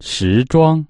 时装。